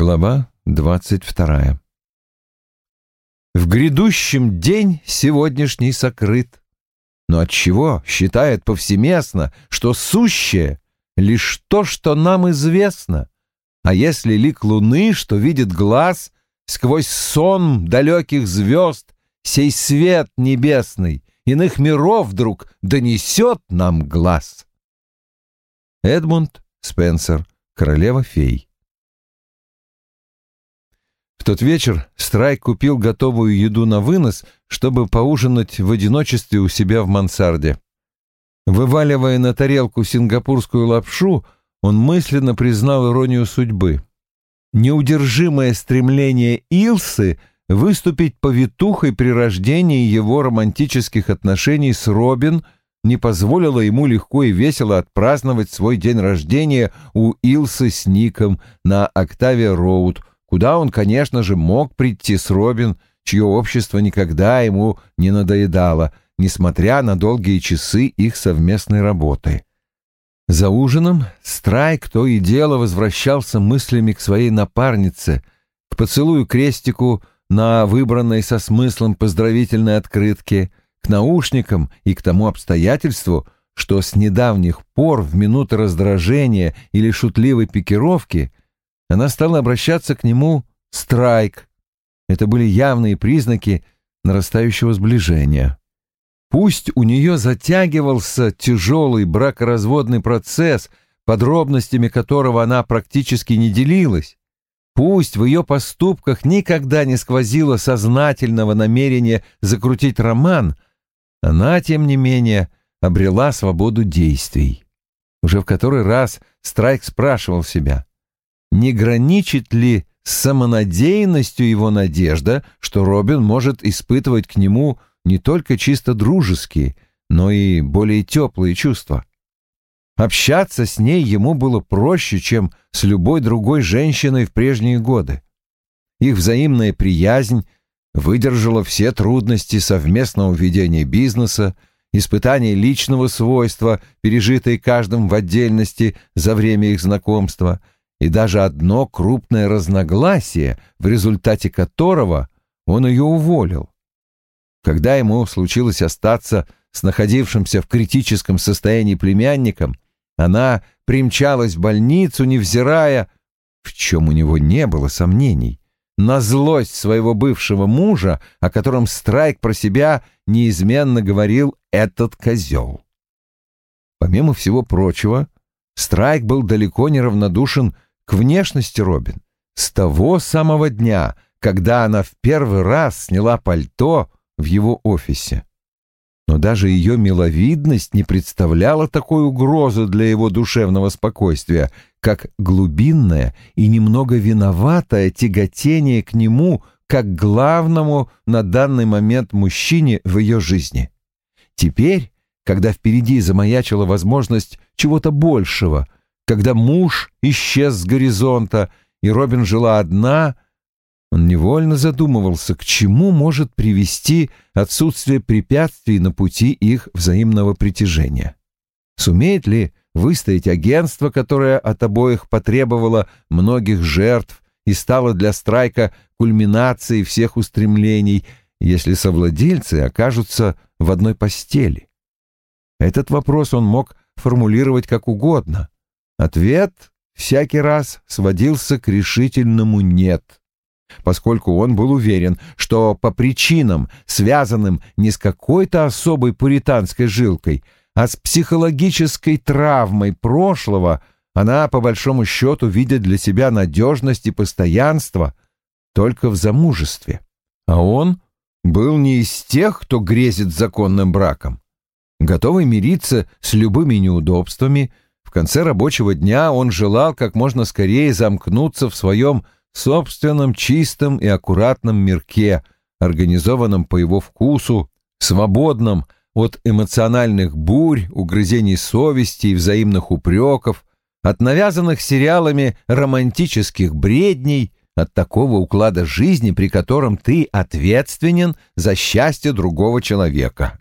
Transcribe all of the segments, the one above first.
Глава двадцать вторая. В грядущем день сегодняшний сокрыт, но от чего считает повсеместно, что сущее — лишь то, что нам известно, а если лик луны, что видит глаз, сквозь сон далеких звезд, сей свет небесный, иных миров вдруг донесет нам глаз. Эдмунд Спенсер, королева фей в тот вечер Страйк купил готовую еду на вынос, чтобы поужинать в одиночестве у себя в мансарде. Вываливая на тарелку сингапурскую лапшу, он мысленно признал иронию судьбы. Неудержимое стремление Илсы выступить повитухой при рождении его романтических отношений с Робин не позволило ему легко и весело отпраздновать свой день рождения у Илсы с Ником на Октаве Роуд, куда он, конечно же, мог прийти с Робин, чье общество никогда ему не надоедало, несмотря на долгие часы их совместной работы. За ужином Страйк то и дело возвращался мыслями к своей напарнице, к поцелую крестику на выбранной со смыслом поздравительной открытке, к наушникам и к тому обстоятельству, что с недавних пор в минуты раздражения или шутливой пикировки она стала обращаться к нему «страйк». Это были явные признаки нарастающего сближения. Пусть у нее затягивался тяжелый бракоразводный процесс, подробностями которого она практически не делилась, пусть в ее поступках никогда не сквозило сознательного намерения закрутить роман, она, тем не менее, обрела свободу действий. Уже в который раз Страйк спрашивал себя, не граничит ли с самонадеянностью его надежда, что Робин может испытывать к нему не только чисто дружеские, но и более теплые чувства. Общаться с ней ему было проще, чем с любой другой женщиной в прежние годы. Их взаимная приязнь выдержала все трудности совместного ведения бизнеса, испытания личного свойства, пережитые каждым в отдельности за время их знакомства — и даже одно крупное разногласие, в результате которого он ее уволил. Когда ему случилось остаться с находившимся в критическом состоянии племянником, она примчалась в больницу, невзирая, в чем у него не было сомнений, на злость своего бывшего мужа, о котором Страйк про себя неизменно говорил «этот козел». Помимо всего прочего, Страйк был далеко не равнодушен к внешности Робин с того самого дня, когда она в первый раз сняла пальто в его офисе. Но даже ее миловидность не представляла такой угрозы для его душевного спокойствия, как глубинное и немного виноватое тяготение к нему как главному на данный момент мужчине в ее жизни. Теперь, когда впереди замаячила возможность чего-то большего, когда муж исчез с горизонта, и Робин жила одна, он невольно задумывался, к чему может привести отсутствие препятствий на пути их взаимного притяжения. Сумеет ли выстоять агентство, которое от обоих потребовало многих жертв и стало для страйка кульминацией всех устремлений, если совладельцы окажутся в одной постели? Этот вопрос он мог формулировать как угодно, Ответ всякий раз сводился к решительному «нет», поскольку он был уверен, что по причинам, связанным не с какой-то особой пуританской жилкой, а с психологической травмой прошлого, она, по большому счету, видит для себя надежность и постоянство только в замужестве. А он был не из тех, кто грезит законным браком. Готовый мириться с любыми неудобствами – в конце рабочего дня он желал как можно скорее замкнуться в своем собственном чистом и аккуратном мирке, организованном по его вкусу, свободном от эмоциональных бурь, угрызений совести и взаимных упреков, от навязанных сериалами романтических бредней, от такого уклада жизни, при котором ты ответственен за счастье другого человека.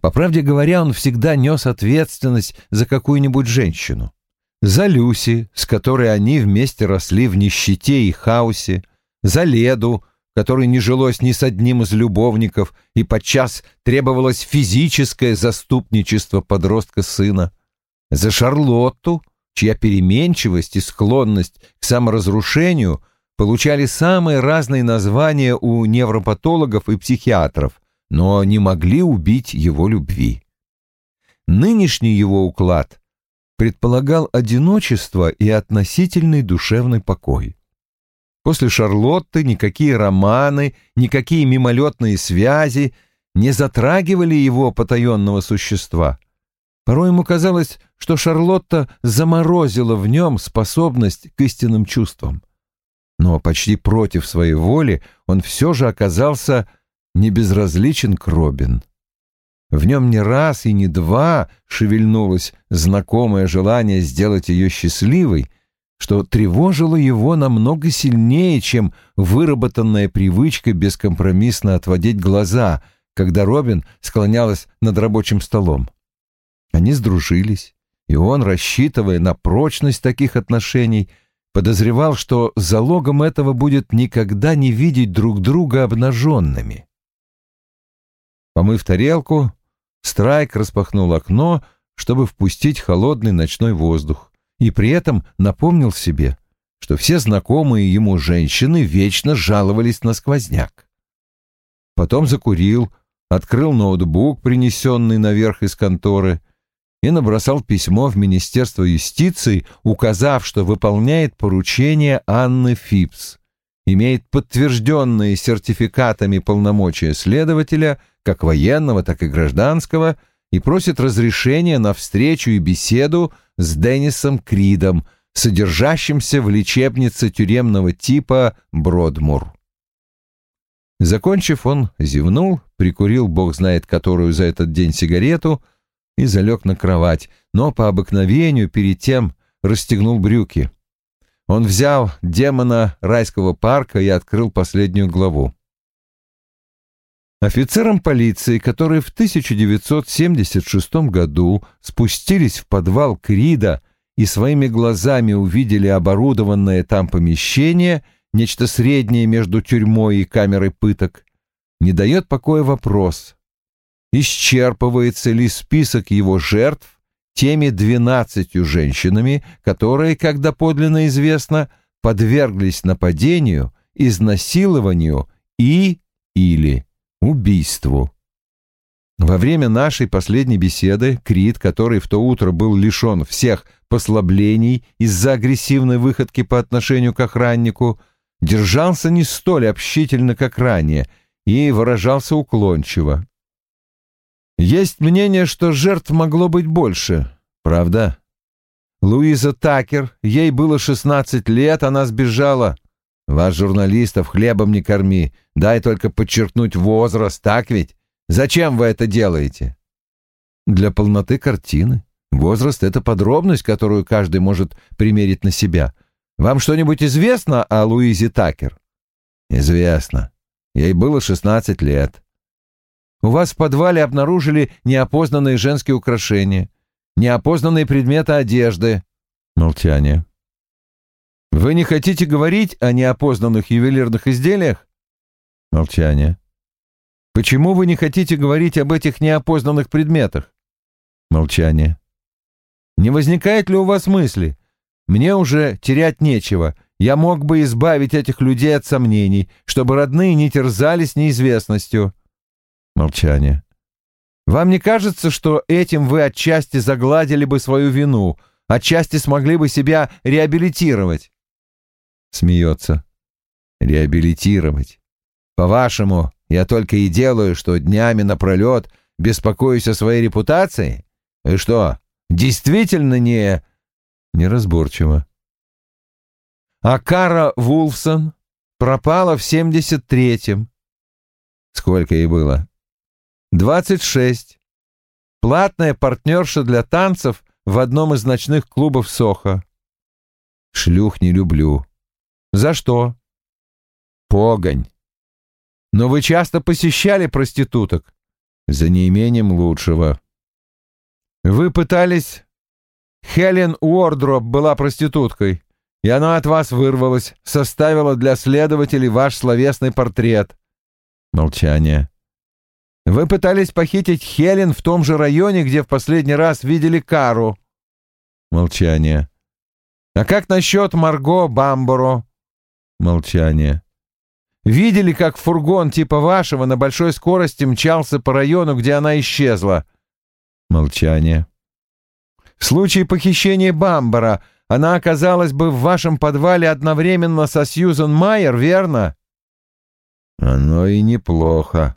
По правде говоря, он всегда нес ответственность за какую-нибудь женщину. За Люси, с которой они вместе росли в нищете и хаосе, за Леду, которой не жилось ни с одним из любовников, и подчас требовалось физическое заступничество подростка сына, за Шарлотту, чья переменчивость и склонность к саморазрушению получали самые разные названия у невропатологов и психиатров, но не могли убить его любви. Нынешний его уклад предполагал одиночество и относительный душевный покой. После Шарлотты никакие романы, никакие мимолетные связи не затрагивали его потаенного существа. Порой ему казалось, что Шарлотта заморозила в нем способность к истинным чувствам. Но почти против своей воли он все же оказался небезразличен к Робин. В нем не раз и не два шевельнулось знакомое желание сделать ее счастливой, что тревожило его намного сильнее, чем выработанная привычка бескомпромиссно отводить глаза, когда Робин склонялась над рабочим столом. Они сдружились, и он, рассчитывая на прочность таких отношений, подозревал, что залогом этого будет никогда не видеть друг друга обнаженными. Помыв тарелку, Страйк распахнул окно, чтобы впустить холодный ночной воздух, и при этом напомнил себе, что все знакомые ему женщины вечно жаловались на сквозняк. Потом закурил, открыл ноутбук, принесенный наверх из конторы, и набросал письмо в Министерство юстиции, указав, что выполняет поручение Анны Фипс, имеет подтвержденные сертификатами полномочия следователя – как военного, так и гражданского, и просит разрешения на встречу и беседу с Деннисом Кридом, содержащимся в лечебнице тюремного типа Бродмур. Закончив, он зевнул, прикурил бог знает которую за этот день сигарету и залег на кровать, но по обыкновению перед тем расстегнул брюки. Он взял демона райского парка и открыл последнюю главу. Офицерам полиции, которые в 1976 году спустились в подвал Крида и своими глазами увидели оборудованное там помещение, нечто среднее между тюрьмой и камерой пыток, не дает покоя вопрос, исчерпывается ли список его жертв теми двенадцатью женщинами, которые, как доподлинно известно, подверглись нападению, изнасилованию и или убийству. Во время нашей последней беседы Крит, который в то утро был лишен всех послаблений из-за агрессивной выходки по отношению к охраннику, держался не столь общительно, как ранее, и выражался уклончиво. Есть мнение, что жертв могло быть больше, правда? Луиза Такер, ей было 16 лет, она сбежала. Вас, журналистов, хлебом не корми. Дай только подчеркнуть возраст, так ведь? Зачем вы это делаете? Для полноты картины. Возраст — это подробность, которую каждый может примерить на себя. Вам что-нибудь известно о Луизе Такер? Известно. Ей было 16 лет. У вас в подвале обнаружили неопознанные женские украшения, неопознанные предметы одежды. Молчание. Вы не хотите говорить о неопознанных ювелирных изделиях? Молчание. Почему вы не хотите говорить об этих неопознанных предметах? Молчание. Не возникает ли у вас мысли? Мне уже терять нечего. Я мог бы избавить этих людей от сомнений, чтобы родные не терзались неизвестностью. Молчание. Вам не кажется, что этим вы отчасти загладили бы свою вину, отчасти смогли бы себя реабилитировать? Смеется. Реабилитировать. По-вашему, я только и делаю, что днями напролет беспокоюсь о своей репутации? И что, действительно не... Неразборчиво. А Кара Вулфсон пропала в семьдесят третьем. Сколько ей было? Двадцать шесть. Платная партнерша для танцев в одном из ночных клубов Соха. Шлюх не люблю. За что? Погонь. Но вы часто посещали проституток? За неимением лучшего. Вы пытались Хелен Уордроп была проституткой, и она от вас вырвалась, составила для следователей ваш словесный портрет. Молчание. Вы пытались похитить Хелен в том же районе, где в последний раз видели Кару. Молчание. А как насчет Марго Бамборо? Молчание. Видели, как фургон типа вашего на большой скорости мчался по району, где она исчезла? Молчание. В случае похищения Бамбара она оказалась бы в вашем подвале одновременно со Сьюзен Майер, верно? Оно и неплохо.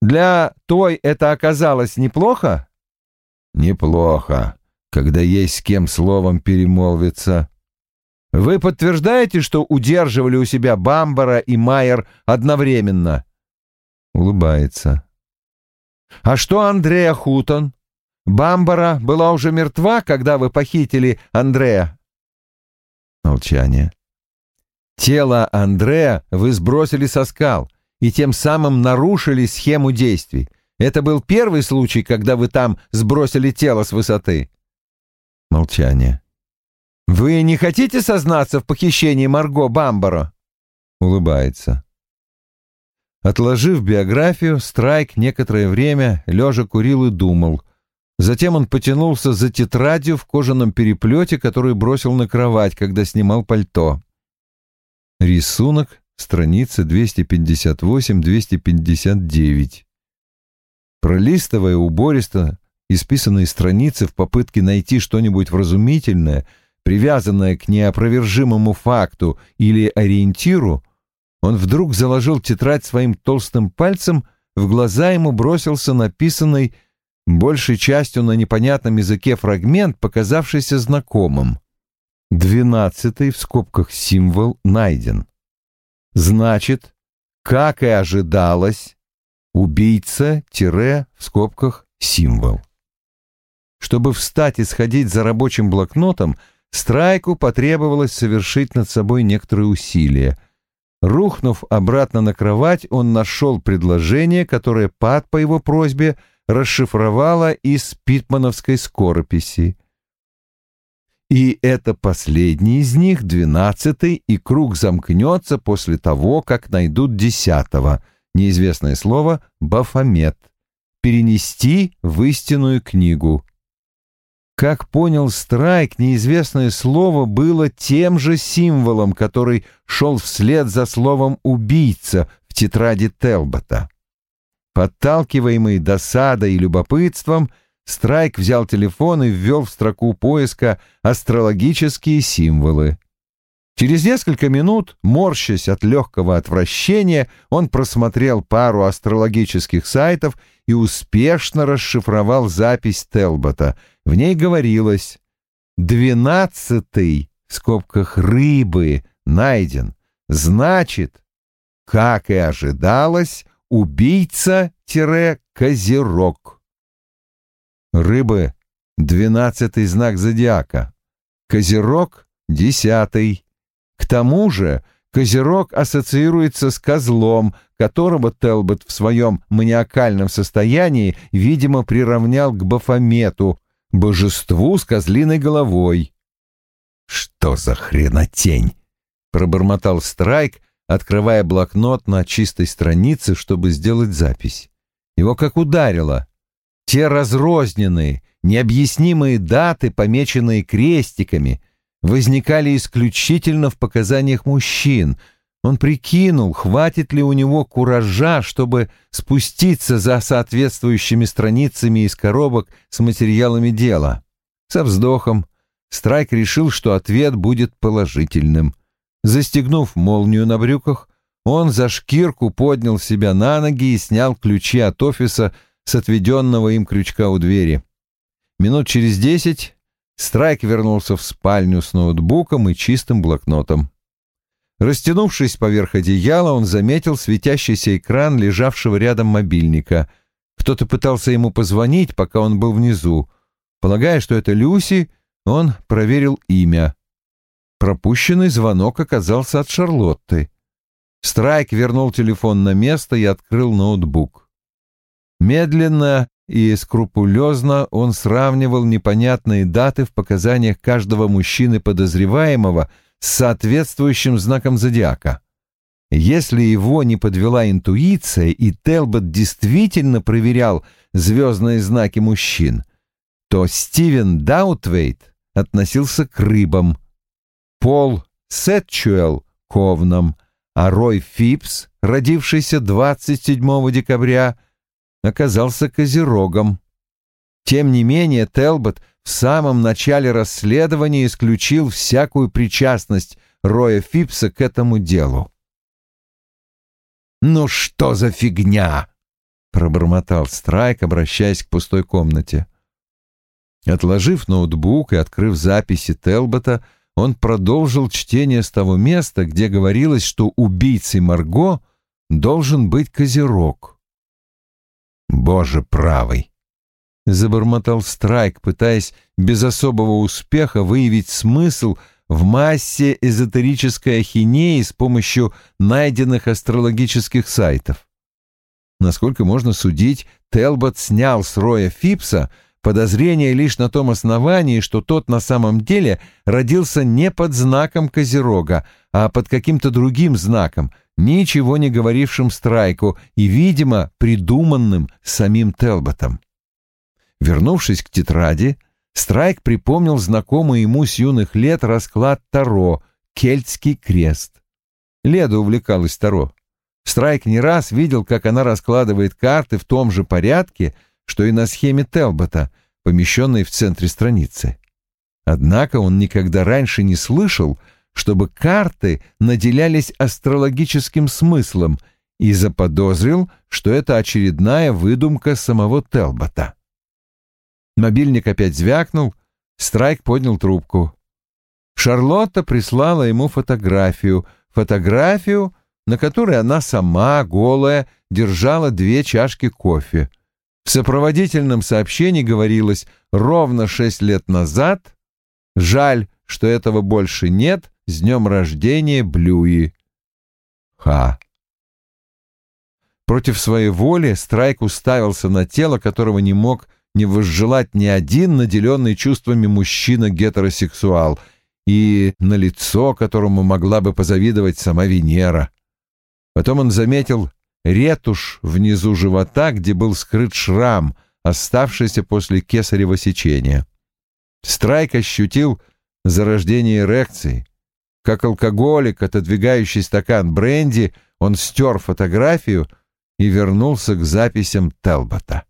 Для той это оказалось неплохо? Неплохо, когда есть с кем словом перемолвиться. Вы подтверждаете, что удерживали у себя Бамбара и Майер одновременно? Улыбается. А что Андрея Хутон? Бамбара была уже мертва, когда вы похитили Андрея? Молчание. Тело Андрея вы сбросили со скал и тем самым нарушили схему действий. Это был первый случай, когда вы там сбросили тело с высоты. Молчание. Вы не хотите сознаться в похищении Марго Бамбаро? Улыбается. Отложив биографию, Страйк некоторое время лежа курил и думал. Затем он потянулся за тетрадью в кожаном переплете, которую бросил на кровать, когда снимал пальто. Рисунок, страница 258-259. Пролистывая убористо исписанные страницы в попытке найти что-нибудь вразумительное, привязанное к неопровержимому факту или ориентиру, он вдруг заложил тетрадь своим толстым пальцем, в глаза ему бросился написанный большей частью на непонятном языке фрагмент, показавшийся знакомым. Двенадцатый в скобках символ найден. Значит, как и ожидалось, убийца-в скобках символ. Чтобы встать и сходить за рабочим блокнотом, Страйку потребовалось совершить над собой некоторые усилия — Рухнув обратно на кровать, он нашел предложение, которое Пат по его просьбе расшифровала из питмановской скорописи. И это последний из них, двенадцатый, и круг замкнется после того, как найдут десятого, неизвестное слово «бафомет», перенести в истинную книгу. Как понял Страйк, неизвестное слово было тем же символом, который шел вслед за словом «убийца» в тетради Телбота. Подталкиваемый досадой и любопытством, Страйк взял телефон и ввел в строку поиска астрологические символы. Через несколько минут, морщась от легкого отвращения, он просмотрел пару астрологических сайтов и успешно расшифровал запись Телбота. В ней говорилось «Двенадцатый» в скобках «рыбы» найден. Значит, как и ожидалось, убийца-козерог. Рыбы — двенадцатый знак зодиака. Козерог — десятый. К тому же Козерог ассоциируется с козлом, которого Телбот в своем маниакальном состоянии, видимо, приравнял к Бафомету, божеству с козлиной головой. «Что за хренотень?» — пробормотал Страйк, открывая блокнот на чистой странице, чтобы сделать запись. Его как ударило. Те разрозненные, необъяснимые даты, помеченные крестиками, возникали исключительно в показаниях мужчин. Он прикинул, хватит ли у него куража, чтобы спуститься за соответствующими страницами из коробок с материалами дела. Со вздохом Страйк решил, что ответ будет положительным. Застегнув молнию на брюках, он за шкирку поднял себя на ноги и снял ключи от офиса с отведенного им крючка у двери. Минут через десять Страйк вернулся в спальню с ноутбуком и чистым блокнотом. Растянувшись поверх одеяла, он заметил светящийся экран лежавшего рядом мобильника. Кто-то пытался ему позвонить, пока он был внизу. Полагая, что это Люси, он проверил имя. Пропущенный звонок оказался от Шарлотты. Страйк вернул телефон на место и открыл ноутбук. Медленно и скрупулезно он сравнивал непонятные даты в показаниях каждого мужчины подозреваемого с соответствующим знаком зодиака. Если его не подвела интуиция, и Телбот действительно проверял звездные знаки мужчин, то Стивен Даутвейт относился к рыбам, Пол Сетчуэлл — к овнам, а Рой Фипс, родившийся 27 декабря, оказался козерогом. Тем не менее, Телбот в самом начале расследования исключил всякую причастность Роя Фипса к этому делу. «Ну что за фигня?» — пробормотал Страйк, обращаясь к пустой комнате. Отложив ноутбук и открыв записи Телбота, он продолжил чтение с того места, где говорилось, что убийцей Марго должен быть Козерог. «Боже правый!» — забормотал Страйк, пытаясь без особого успеха выявить смысл в массе эзотерической ахинеи с помощью найденных астрологических сайтов. Насколько можно судить, Телбот снял с Роя Фипса подозрение лишь на том основании, что тот на самом деле родился не под знаком Козерога, а под каким-то другим знаком, ничего не говорившим Страйку и, видимо, придуманным самим Телботом. Вернувшись к тетради, Страйк припомнил знакомый ему с юных лет расклад Таро «Кельтский крест». Леда увлекалась Таро. Страйк не раз видел, как она раскладывает карты в том же порядке, что и на схеме Телбота, помещенной в центре страницы. Однако он никогда раньше не слышал, чтобы карты наделялись астрологическим смыслом и заподозрил, что это очередная выдумка самого Телбота. Мобильник опять звякнул, Страйк поднял трубку. Шарлотта прислала ему фотографию, фотографию, на которой она сама, голая, держала две чашки кофе. В сопроводительном сообщении говорилось «ровно шесть лет назад», «жаль, что этого больше нет», с днем рождения, Блюи. Ха. Против своей воли Страйк уставился на тело, которого не мог не возжелать ни один наделенный чувствами мужчина-гетеросексуал, и на лицо, которому могла бы позавидовать сама Венера. Потом он заметил ретушь внизу живота, где был скрыт шрам, оставшийся после кесарево сечения. Страйк ощутил зарождение эрекции. Как алкоголик, отодвигающий стакан бренди, он стер фотографию и вернулся к записям Телбота.